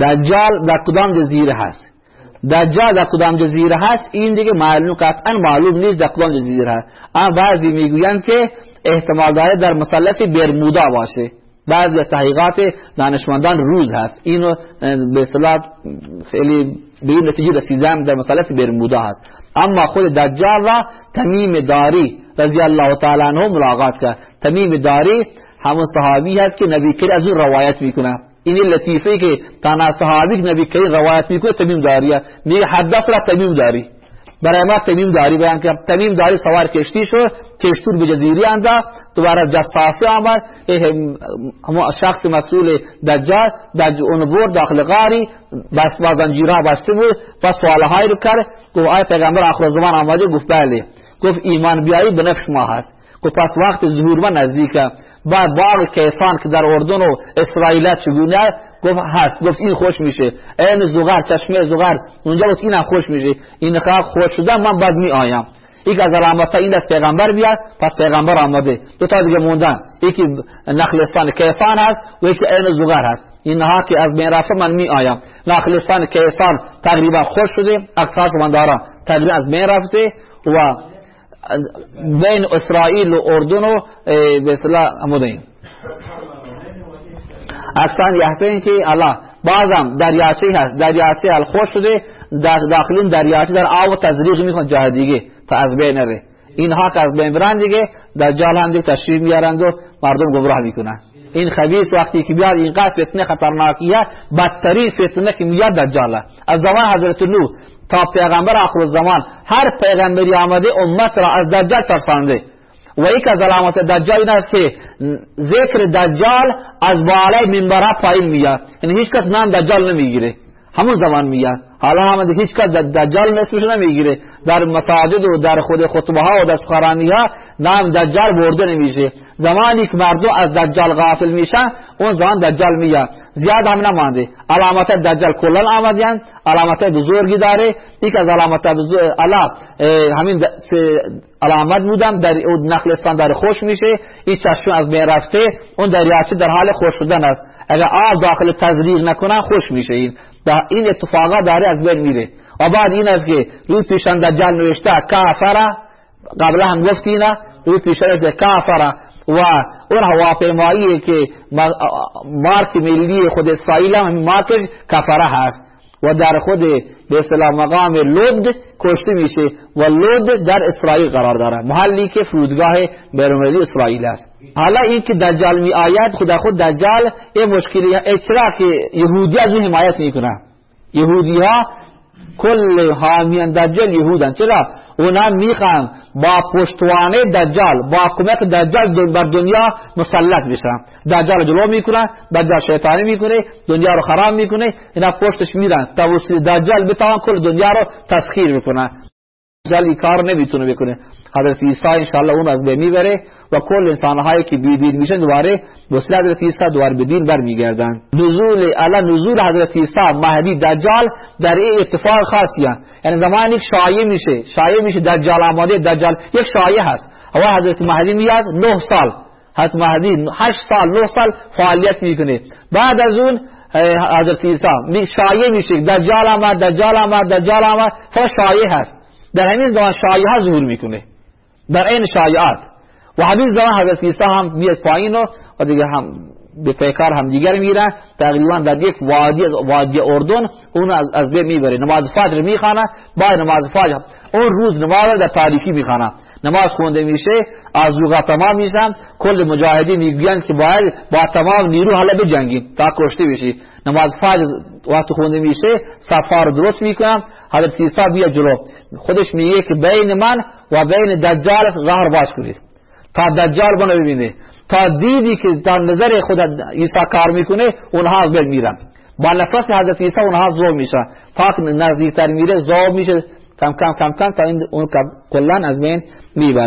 دجال در کدام جزیره هست؟ دجال در کدام جزیره هست؟ این دیگه معلوم قطعا معلوم نیست در کدام جزیره هست. اما بعضی می‌گویند که احتمال داره در مثلث برمودا باشه. بعضی تحقیقات دانشمندان روز هست. اینو به اصطلاح خیلی به این نتیجه رسیدن در مثلث برمودا هست. اما خود دجال را تمیم داری رضی الله تعالی عنه ملاقات کرد. تمیم داری همون صحابی هست که نبی کریم از اون روایت می‌کنه این لطیفه که تنها صحابی نبی کریم روایت می‌کنه تمیم داریه. میگه حدث را تمیم داری. برای ما تمیم داری. بیان که تمیم داری سوار کشتی شد کشتور به جزیره انداخت دوباره جساسه آمد همون شخص مسئول دجال دج اون برد داخل غاری بس با زنجیرها بسته بود. و سوالهایی رو کرد. گفت آیا پیغمبر آخر زمان آمده؟ گفت بله. گفت ایمان بیایی به نفش ما هست. گفت پس وقت ظهور من نزدیکه. بعد باغ کیسان که در اردن و اسرائیل چگونه؟ گفت هست. گفت این خوش میشه. این زغر چشمه زغر. اونجا گفت اینم خوش میشه. این که خوش شده من بعد می آیم یک از علامت این از پیغمبر بیاد پس پیغمبر آمده دو تا دیگه موندن. یکی نخلستان کیسان هست و یکی این زغر هست. اینها که از بین رفته من می آیم نخلستان کیسان تقریبا خوش شده. اکثر دارم. تقریبا از بین رفته و بین اسرائیل و اردن و به اصطلاح امودین اکثر یحتین که الله بعضم دریاچه هست. دریاچه حل خوش شده داخلین دریاچه در آب تزریق میکن جای دیگه تا از بین نره. اینها که از بین برن دیگه دجال هم دیگه تشریف میارند و مردم گمراه می‌کنن. این خبیث وقتی که بیاد اینقدر فتنه خطرناکیه بدترین فتنه که میاد دجاله از زمان حضرت نوح تا پیغمبر آخر الزمان هر پیغمبری آمده امت را از دجال ترسانده. و یک از علامات دجال این است که ذکر دجال از بالای منبرها پایین میاد. یعنی هیچ کس نام دجال نمی‌گیره. همون زمان میاد حالا هم هیچ کس دجال نسبش نمی‌گیره. در مساجد و در خود خطبه ها و در سخرانی ها نام دجال برده نمیشه. زمانی که مردم از دجال غافل میشن اون زمان دجال میاد. زیاد هم نمانده. علامت دجال کلن آمدین. علامت بزرگی داره. یک از علامت بزرگ علا همین علامت بودم. در نخلستان در خوش میشه. این چشم از بین رفته اون دریاچه در حال خوش شدن است. اگر آب داخل تزریق نکنن خوش میشه. این این اتفاقا داره از بین میره. و بعد این است که روی پیشان دجال نوشته کافره. قبل هم گفتی نه روی پیشان است کافره. و اون هواپیمایی که مارک ملی خود اسرائیل هم مارک کفره هست. و در خود به اصطلاح مقام لود کشته میشه و لود در اسرائیل قرار داره محلی که فرودگاه بیرونی اسرائیل است. حالا این که دجال می آید خدا خود دجال یه مشکلی چرا که یهودی از اون حمایت می‌کنه. یهودی ها کل حامیان دجال یهودن. چرا؟ اونا می‌خوان با پشتوانه دجال با کمک دجال بر دنیا مسلط بشن. دجال جلو می‌کنن دجال شیطانی می‌کنه دنیا رو خراب می‌کنه اینا پشتش میرن. تا دجال بتوان کل دنیا رو تسخیر می‌کنن دجال کار نمی‌تونه بکنه. حضرت عیسی انشاءالله اون از بین می‌بره و کل انسانهایی که بیدین میشن دوباره وسیله حضرت عیسی دوباره به دین برمیگردن. نزول علی نزول حضرت عیسی مهدی دجال در این اتفاق خاصی یعنی زمانی که شایع میشه. شایع میشه دجال آماده دجال یک شایع هست. و حضرت مهدی میاد 9 سال. حضرت مهدی 8 سال 9 سال فعالیت می‌کنه. بعد از اون حضرت عیسی شایع میشه. دجال آمد دجال آمد دجال آمد. فقط شایع هست. در همین زمان شایع ها ظهور می‌کنه. در این شایعات. و همین زمان حضرت عیسی هم میاد پایین و دیگه هم به پیکار هم دیگر میرن تقریبا در یک وادی وادی اردن اون از, از بین می‌بره. نماز فجر می‌خوانه با نماز فجر اون روز نماز در تاریکی می‌خوانه نماز خونده میشه آزوغا تمام میشن کل مجاهدین می‌گوین که باید با تمام نیرو حالا بجنگیم تا کشته بشی. نماز فجر وقت خونده میشه رو درست می‌کنم حضرت عیسی بیا جلو. خودش میگه که بین من و بین دجال ظهر باش کنید. تا دجال بنا ببینه تا دیدی که در نظر خود عیسی کار می‌کنه اونها از بین میرن. با نفس حضرت عیسی اونها زوب میشه تا نزدیکتر میره زوب میشه. کم کم کم کم تا این اون کلا از بین می‌برن.